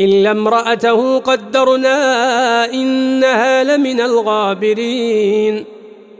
إلا امرأته قدرنا إنها لمن الغابرين.